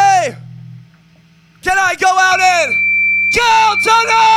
Somebody, can I go out and kill tonight?